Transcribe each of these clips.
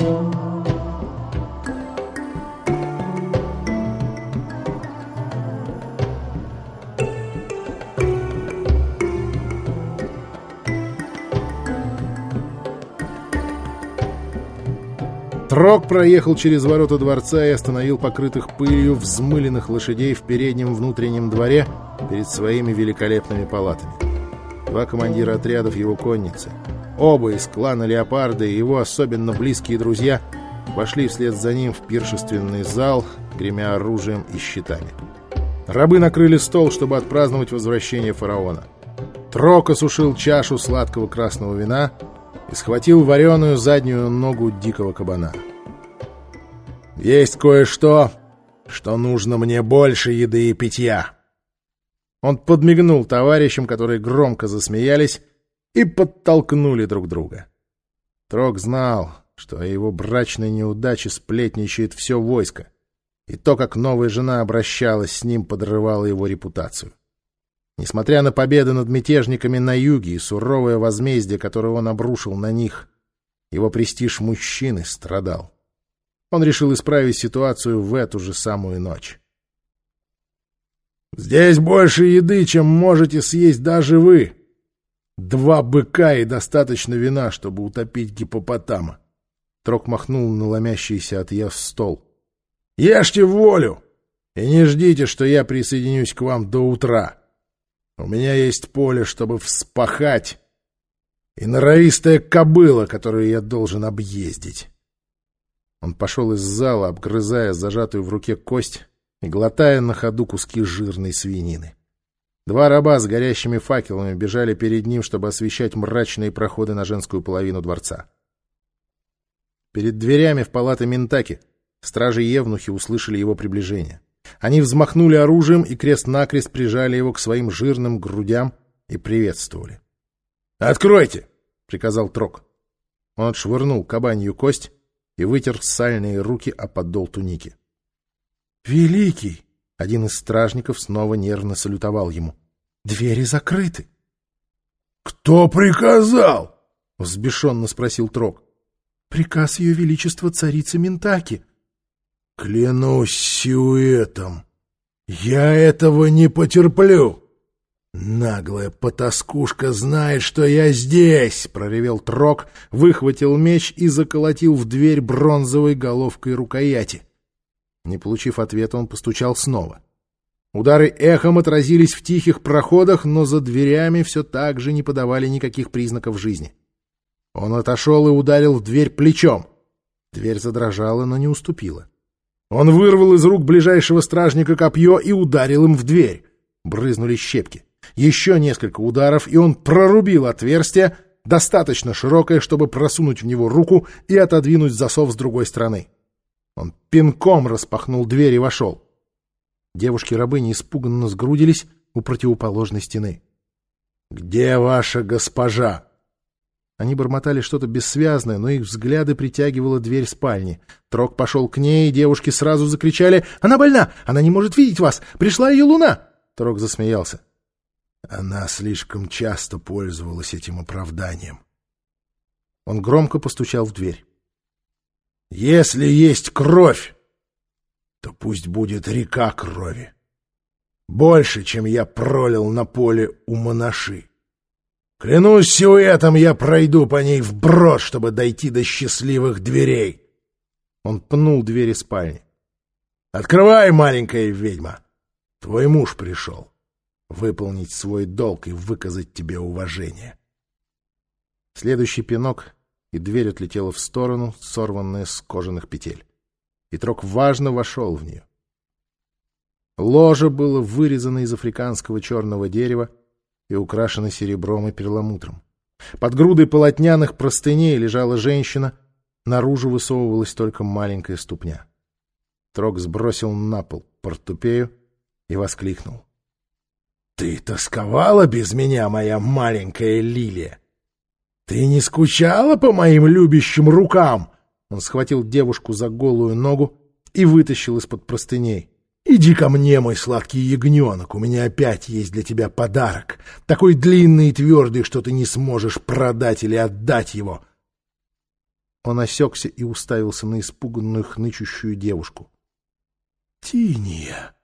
Трок проехал через ворота дворца и остановил покрытых пылью взмыленных лошадей в переднем внутреннем дворе перед своими великолепными палатами. Два командира отрядов его конницы — оба из клана Леопарда и его особенно близкие друзья, вошли вслед за ним в пиршественный зал, гремя оружием и щитами. Рабы накрыли стол, чтобы отпраздновать возвращение фараона. Трок осушил чашу сладкого красного вина — и схватил вареную заднюю ногу дикого кабана. «Есть кое-что, что нужно мне больше еды и питья!» Он подмигнул товарищам, которые громко засмеялись и подтолкнули друг друга. Трок знал, что о его брачной неудаче сплетничает все войско, и то, как новая жена обращалась с ним, подрывало его репутацию. Несмотря на победы над мятежниками на юге и суровое возмездие, которое он обрушил на них, его престиж мужчины страдал. Он решил исправить ситуацию в эту же самую ночь. «Здесь больше еды, чем можете съесть даже вы. Два быка и достаточно вина, чтобы утопить гипопотама». Трок махнул на ломящийся от яв стол. «Ешьте волю и не ждите, что я присоединюсь к вам до утра». У меня есть поле, чтобы вспахать, и норовистая кобыла, которую я должен объездить. Он пошел из зала, обгрызая зажатую в руке кость и глотая на ходу куски жирной свинины. Два раба с горящими факелами бежали перед ним, чтобы освещать мрачные проходы на женскую половину дворца. Перед дверями в палаты Ментаки стражи-евнухи услышали его приближение. Они взмахнули оружием и крест-накрест прижали его к своим жирным грудям и приветствовали. «Откройте!» — приказал Трок. Он отшвырнул кабанью кость и вытер сальные руки о подол туники. «Великий!» — один из стражников снова нервно салютовал ему. «Двери закрыты!» «Кто приказал?» — взбешенно спросил Трок. «Приказ Ее Величества царицы Ментаки», Клянусь сюэтом, я этого не потерплю. Наглая потаскушка знает, что я здесь, проревел Трок, выхватил меч и заколотил в дверь бронзовой головкой рукояти. Не получив ответа, он постучал снова. Удары эхом отразились в тихих проходах, но за дверями все так же не подавали никаких признаков жизни. Он отошел и ударил в дверь плечом. Дверь задрожала, но не уступила. Он вырвал из рук ближайшего стражника копье и ударил им в дверь. Брызнули щепки. Еще несколько ударов, и он прорубил отверстие, достаточно широкое, чтобы просунуть в него руку и отодвинуть засов с другой стороны. Он пинком распахнул дверь и вошел. Девушки-рабыни испуганно сгрудились у противоположной стены. — Где ваша госпожа? Они бормотали что-то бессвязное, но их взгляды притягивала дверь спальни. Трок пошел к ней, и девушки сразу закричали «Она больна! Она не может видеть вас! Пришла ее луна!» Трок засмеялся. Она слишком часто пользовалась этим оправданием. Он громко постучал в дверь. «Если есть кровь, то пусть будет река крови. Больше, чем я пролил на поле у монаши. Клянусь силуэтом, я пройду по ней вброд, чтобы дойти до счастливых дверей. Он пнул двери спальни. «Открывай, маленькая ведьма! Твой муж пришел. Выполнить свой долг и выказать тебе уважение». Следующий пинок, и дверь отлетела в сторону, сорванная с кожаных петель. И Трок важно вошел в нее. Ложе было вырезано из африканского черного дерева, и украшены серебром и перламутром. Под грудой полотняных простыней лежала женщина, наружу высовывалась только маленькая ступня. Трок сбросил на пол портупею и воскликнул. — Ты тосковала без меня, моя маленькая лилия? Ты не скучала по моим любящим рукам? Он схватил девушку за голую ногу и вытащил из-под простыней. «Иди ко мне, мой сладкий ягненок, у меня опять есть для тебя подарок, такой длинный и твердый, что ты не сможешь продать или отдать его». Он осекся и уставился на испуганную хнычущую девушку. «Тиния!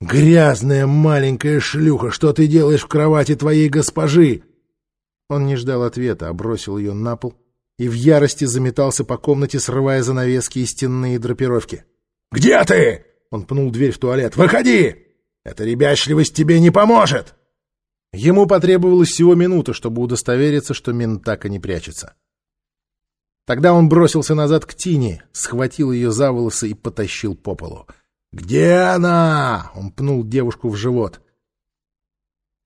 Грязная маленькая шлюха, что ты делаешь в кровати твоей госпожи?» Он не ждал ответа, а бросил ее на пол и в ярости заметался по комнате, срывая занавески и стенные драпировки. «Где ты?» — он пнул дверь в туалет. «Выходи! Эта ребячливость тебе не поможет!» Ему потребовалось всего минута, чтобы удостовериться, что мент так и не прячется. Тогда он бросился назад к Тине, схватил ее за волосы и потащил по полу. «Где она?» — он пнул девушку в живот.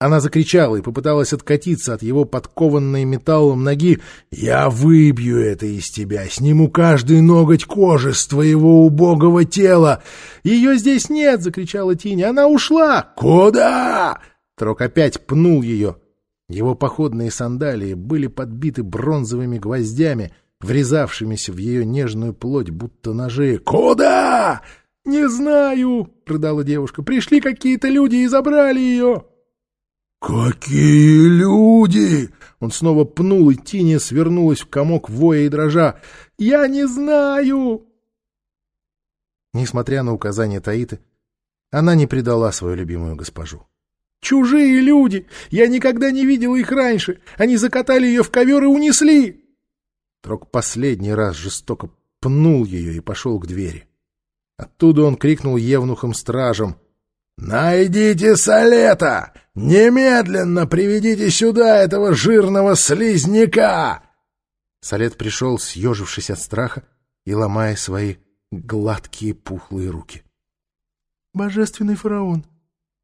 Она закричала и попыталась откатиться от его подкованной металлом ноги. «Я выбью это из тебя, сниму каждый ноготь кожи с твоего убогого тела!» «Ее здесь нет!» — закричала Тиня. «Она ушла!» «Куда?» Трок опять пнул ее. Его походные сандалии были подбиты бронзовыми гвоздями, врезавшимися в ее нежную плоть, будто ножи. «Куда?» «Не знаю!» — рыдала девушка. «Пришли какие-то люди и забрали ее!» «Какие люди!» Он снова пнул, и Тиня свернулась в комок воя и дрожа. «Я не знаю!» Несмотря на указания Таиты, она не предала свою любимую госпожу. «Чужие люди! Я никогда не видела их раньше! Они закатали ее в ковер и унесли!» Трок последний раз жестоко пнул ее и пошел к двери. Оттуда он крикнул евнухам-стражам. «Найдите Солета! Немедленно приведите сюда этого жирного слизняка!» Солет пришел, съежившись от страха и ломая свои гладкие пухлые руки. «Божественный фараон!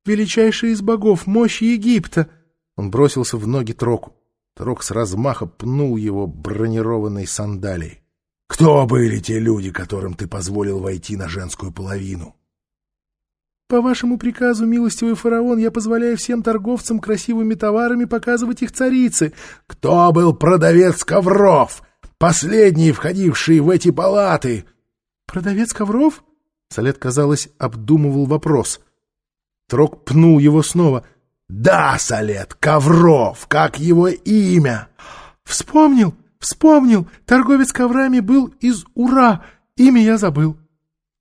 Величайший из богов, мощь Египта!» Он бросился в ноги Троку. Трок с размаха пнул его бронированной сандалией. «Кто были те люди, которым ты позволил войти на женскую половину?» По вашему приказу, милостивый фараон, я позволяю всем торговцам красивыми товарами показывать их царицы. Кто был продавец ковров? Последний, входивший в эти палаты. Продавец ковров? Салет, казалось, обдумывал вопрос. Трок пнул его снова. Да, Салет, ковров, как его имя? Вспомнил, вспомнил. Торговец коврами был из Ура. Имя я забыл.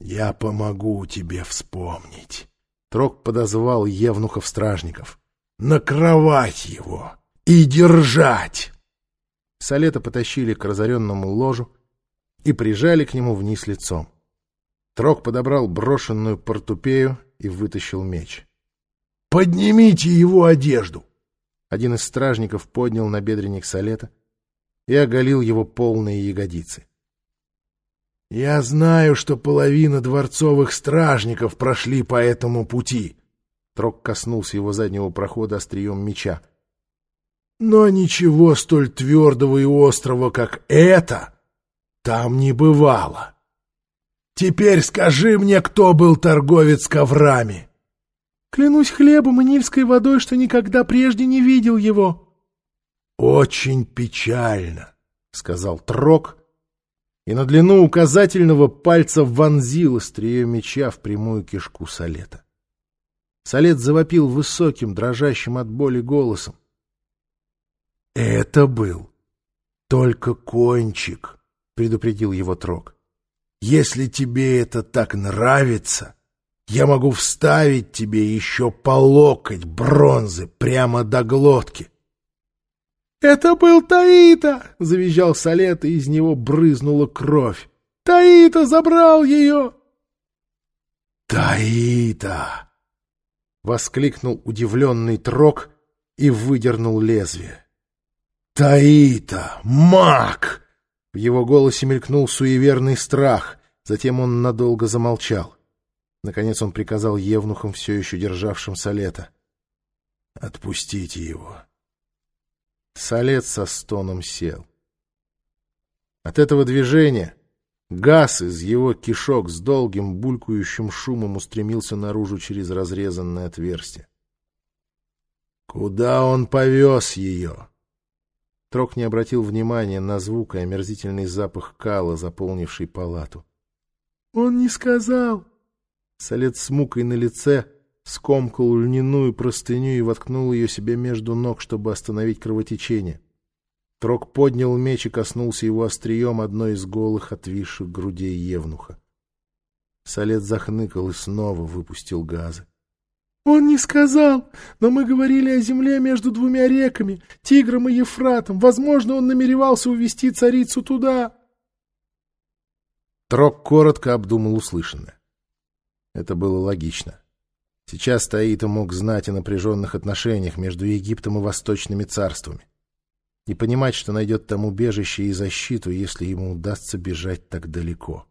«Я помогу тебе вспомнить». Трок подозвал евнухов-стражников. «На кровать его и держать!» Солета потащили к разоренному ложу и прижали к нему вниз лицом. Трок подобрал брошенную портупею и вытащил меч. «Поднимите его одежду!» Один из стражников поднял набедренник Солета и оголил его полные ягодицы. Я знаю, что половина дворцовых стражников прошли по этому пути. Трок коснулся его заднего прохода острием меча. Но ничего столь твердого и острого, как это, там не бывало. Теперь скажи мне, кто был торговец коврами? Клянусь хлебом и нильской водой, что никогда прежде не видел его. Очень печально, — сказал Трок, и на длину указательного пальца вонзил острие меча в прямую кишку Солета. Солет завопил высоким, дрожащим от боли голосом. — Это был только кончик, — предупредил его Трог. — Если тебе это так нравится, я могу вставить тебе еще по локоть бронзы прямо до глотки. — «Это был Таита!» — завизжал Солет, и из него брызнула кровь. «Таита забрал ее!» «Таита!» — воскликнул удивленный Трок и выдернул лезвие. «Таита! Маг!» В его голосе мелькнул суеверный страх, затем он надолго замолчал. Наконец он приказал евнухам, все еще державшим Солета. «Отпустите его!» Солец со стоном сел. От этого движения газ из его кишок с долгим булькающим шумом устремился наружу через разрезанное отверстие. Куда он повез ее? Трок не обратил внимания на звук и омерзительный запах кала, заполнивший палату. — Он не сказал. Солец с мукой на лице скомкал льняную простыню и воткнул ее себе между ног, чтобы остановить кровотечение. Трок поднял меч и коснулся его острием одной из голых отвисших грудей Евнуха. Солет захныкал и снова выпустил газы. — «Он не сказал, но мы говорили о земле между двумя реками, Тигром и Ефратом. Возможно, он намеревался увести царицу туда». Трок коротко обдумал услышанное. Это было логично. Сейчас Таита мог знать о напряженных отношениях между Египтом и Восточными царствами. И понимать, что найдет там убежище и защиту, если ему удастся бежать так далеко.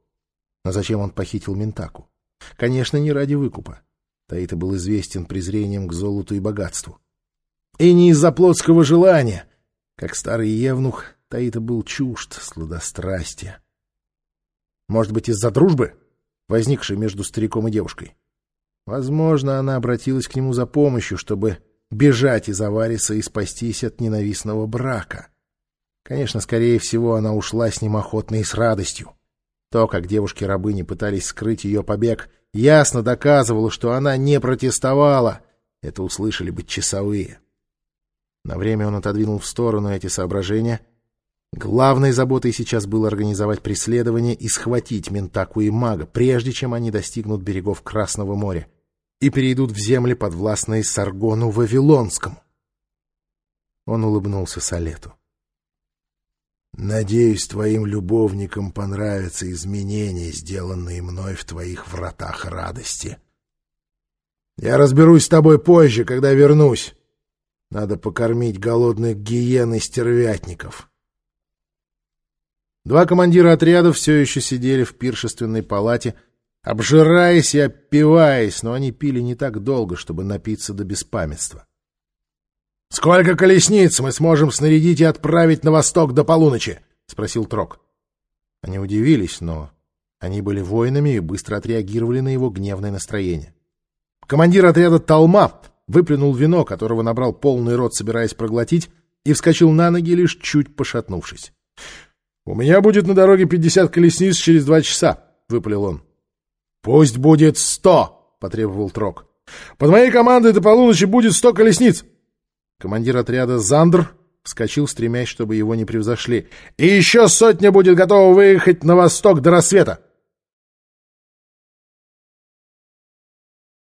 Но зачем он похитил Ментаку? Конечно, не ради выкупа. Таита был известен презрением к золоту и богатству. И не из-за плотского желания. Как старый евнух, Таита был чужд сладострастия. Может быть, из-за дружбы, возникшей между стариком и девушкой? Возможно, она обратилась к нему за помощью, чтобы бежать из Авариса и спастись от ненавистного брака. Конечно, скорее всего, она ушла с ним охотно и с радостью. То, как девушки-рабыни пытались скрыть ее побег, ясно доказывало, что она не протестовала. Это услышали бы часовые. На время он отодвинул в сторону эти соображения. Главной заботой сейчас было организовать преследование и схватить Ментаку и мага, прежде чем они достигнут берегов Красного моря и перейдут в земли, подвластные Саргону Вавилонскому. Он улыбнулся Салету. «Надеюсь, твоим любовникам понравятся изменения, сделанные мной в твоих вратах радости. Я разберусь с тобой позже, когда вернусь. Надо покормить голодных гиен и стервятников». Два командира отрядов все еще сидели в пиршественной палате — обжираясь и опиваясь, но они пили не так долго, чтобы напиться до беспамятства. — Сколько колесниц мы сможем снарядить и отправить на восток до полуночи? — спросил Трок. Они удивились, но они были воинами и быстро отреагировали на его гневное настроение. Командир отряда Талма выплюнул вино, которого набрал полный рот, собираясь проглотить, и вскочил на ноги, лишь чуть пошатнувшись. — У меня будет на дороге пятьдесят колесниц через два часа, — выпалил он. «Пусть будет сто!» — потребовал Трок. «Под моей командой до полуночи будет сто колесниц!» Командир отряда Зандр вскочил, стремясь, чтобы его не превзошли. «И еще сотня будет готова выехать на восток до рассвета!»